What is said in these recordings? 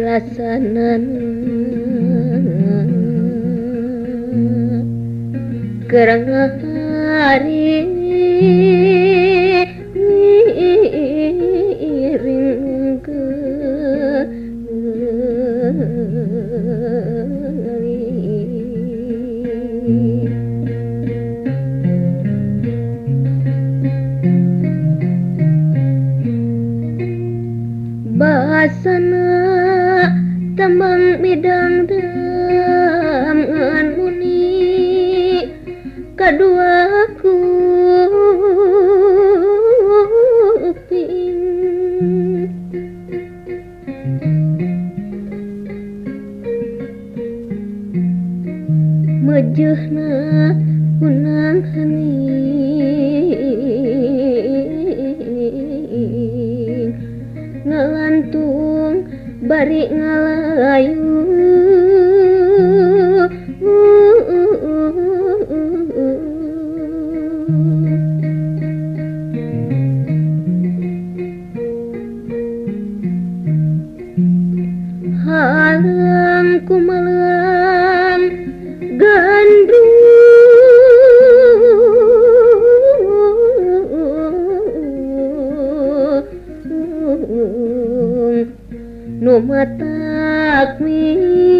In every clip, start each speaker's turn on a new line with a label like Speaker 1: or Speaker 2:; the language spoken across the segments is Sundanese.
Speaker 1: tilasanan kereng hari bahasa medang dalamngan muni keduaku mejehna unang hening ngalantung bari ngalayu Halangku malam gandrung Nu mata kuih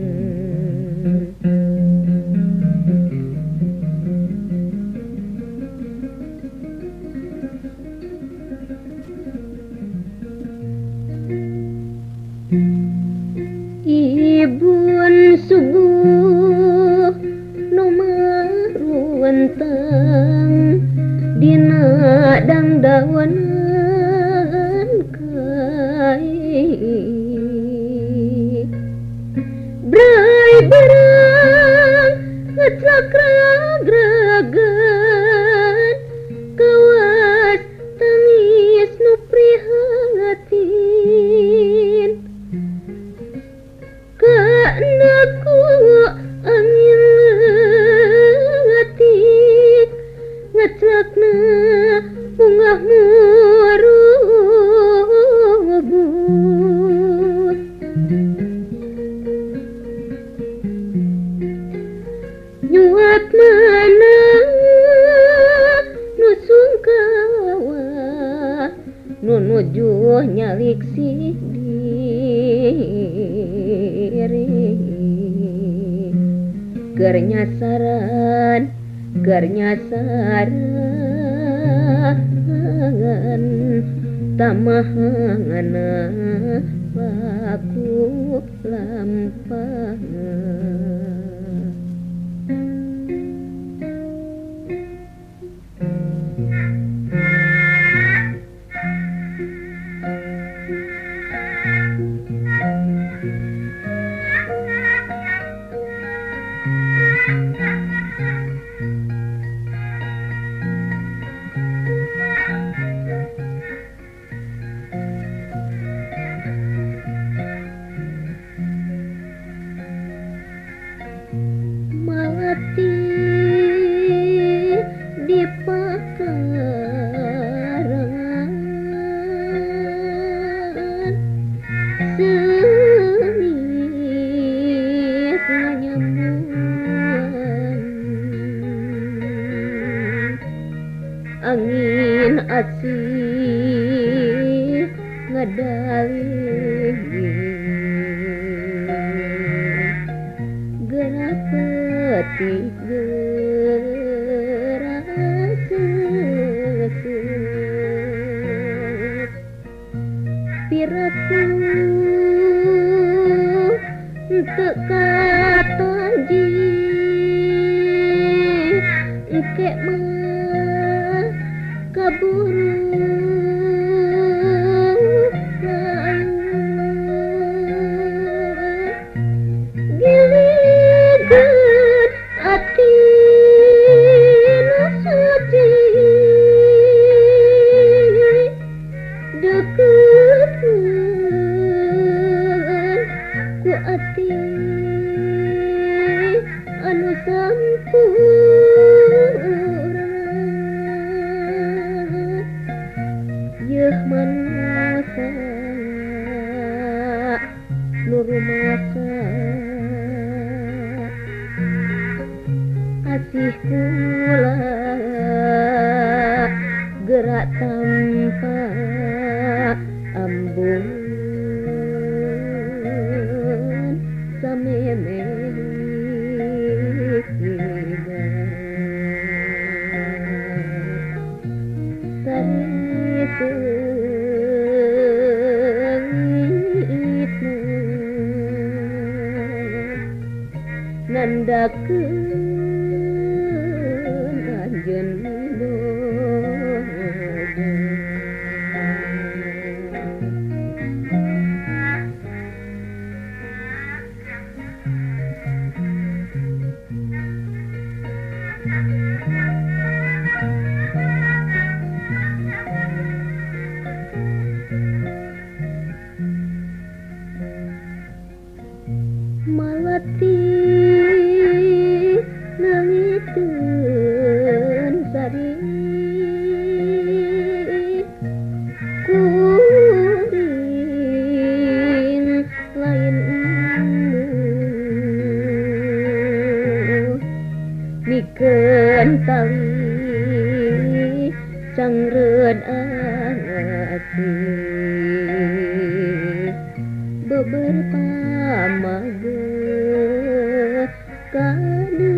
Speaker 1: berang ketrakragragan kawas tangis nu prihatin. Ka ku angin ngatik. Ngatrakna bungahmu Gernya saran Gernya sarangan Tamahangana Baku lampangan kasih ngedali gerak petik gerak kesut piraku untuk kata ji Kek kabur. nandaku anjun sekali sangre beberapa kada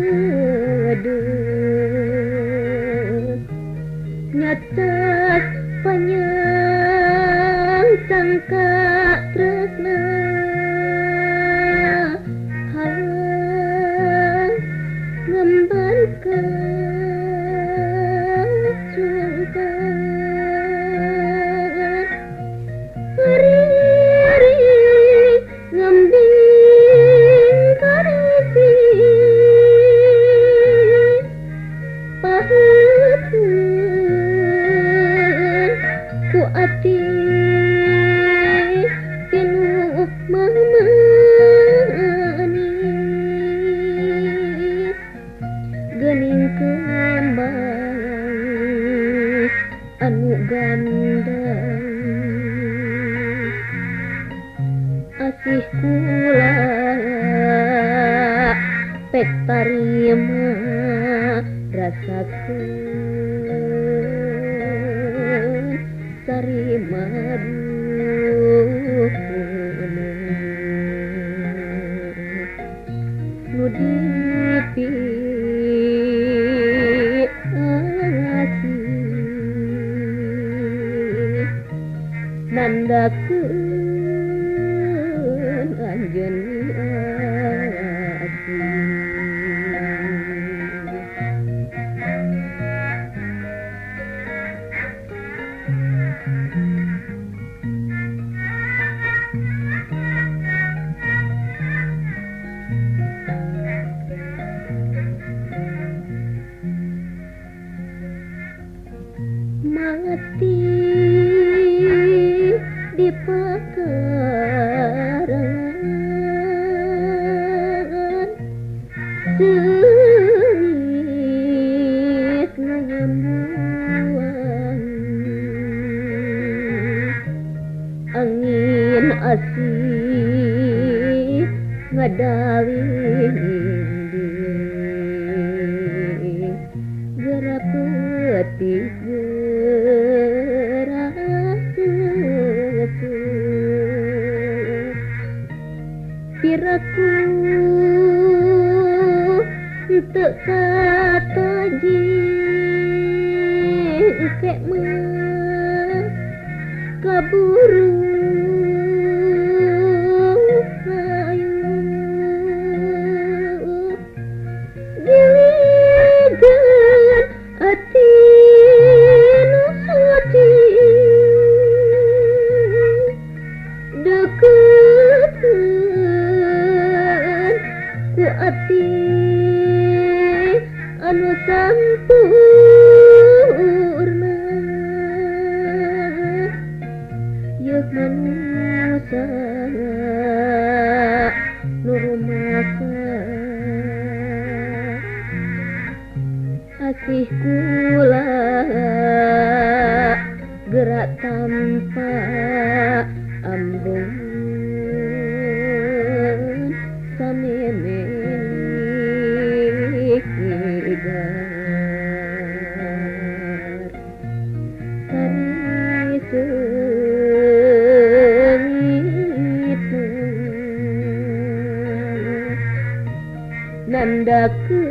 Speaker 1: nyata anu gandeng. Asih kula pek parima rasaku sari mati dipeke angin asih ngadawi gerak putih gerak piraku untuk kata jikek kaburu hati anu sampurna yuk manusia nurmasa asih kula gerak tanpa கண்ட